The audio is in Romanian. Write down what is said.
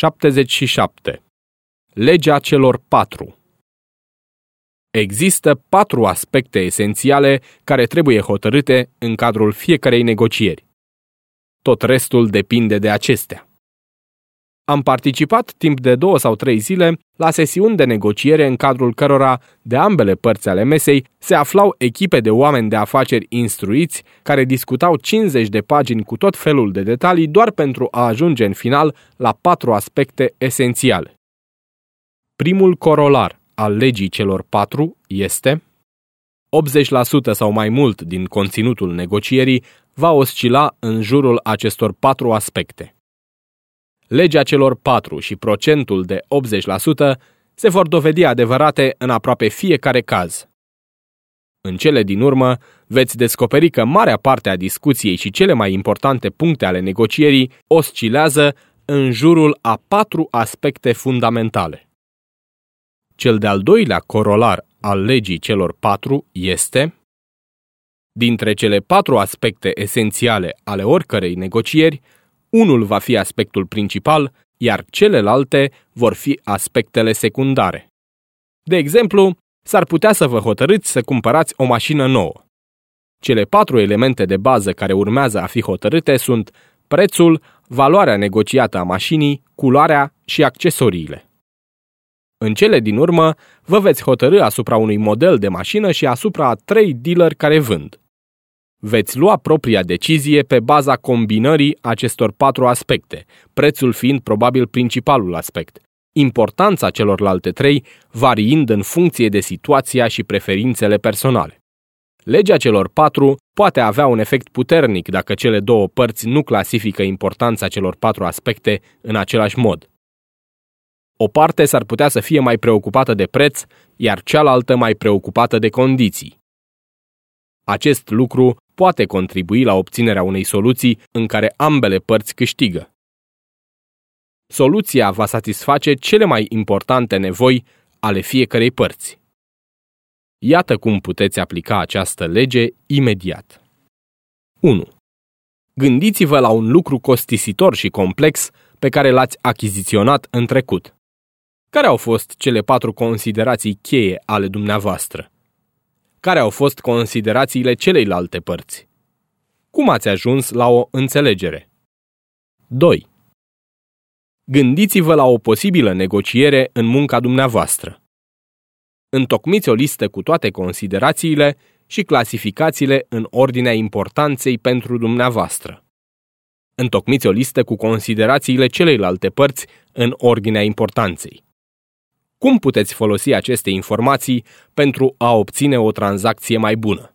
77. Legea celor patru Există patru aspecte esențiale care trebuie hotărâte în cadrul fiecarei negocieri. Tot restul depinde de acestea. Am participat timp de două sau trei zile la sesiuni de negociere în cadrul cărora, de ambele părți ale mesei, se aflau echipe de oameni de afaceri instruiți care discutau 50 de pagini cu tot felul de detalii doar pentru a ajunge în final la patru aspecte esențiale. Primul corolar al legii celor patru este 80% sau mai mult din conținutul negocierii va oscila în jurul acestor patru aspecte legea celor patru și procentul de 80% se vor dovedi adevărate în aproape fiecare caz. În cele din urmă, veți descoperi că marea parte a discuției și cele mai importante puncte ale negocierii oscilează în jurul a patru aspecte fundamentale. Cel de-al doilea corolar al legii celor patru este Dintre cele patru aspecte esențiale ale oricărei negocieri, unul va fi aspectul principal, iar celelalte vor fi aspectele secundare. De exemplu, s-ar putea să vă hotărâți să cumpărați o mașină nouă. Cele patru elemente de bază care urmează a fi hotărâte sunt prețul, valoarea negociată a mașinii, culoarea și accesoriile. În cele din urmă, vă veți hotărâ asupra unui model de mașină și asupra a trei dealeri care vând. Veți lua propria decizie pe baza combinării acestor patru aspecte, prețul fiind probabil principalul aspect, importanța celorlalte trei variind în funcție de situația și preferințele personale. Legea celor patru poate avea un efect puternic dacă cele două părți nu clasifică importanța celor patru aspecte în același mod. O parte s-ar putea să fie mai preocupată de preț, iar cealaltă mai preocupată de condiții. Acest lucru poate contribui la obținerea unei soluții în care ambele părți câștigă. Soluția va satisface cele mai importante nevoi ale fiecărei părți. Iată cum puteți aplica această lege imediat. 1. Gândiți-vă la un lucru costisitor și complex pe care l-ați achiziționat în trecut. Care au fost cele patru considerații cheie ale dumneavoastră? Care au fost considerațiile celeilalte părți? Cum ați ajuns la o înțelegere? 2. Gândiți-vă la o posibilă negociere în munca dumneavoastră. Întocmiți o listă cu toate considerațiile și clasificațiile în ordinea importanței pentru dumneavoastră. Întocmiți o listă cu considerațiile celeilalte părți în ordinea importanței. Cum puteți folosi aceste informații pentru a obține o tranzacție mai bună?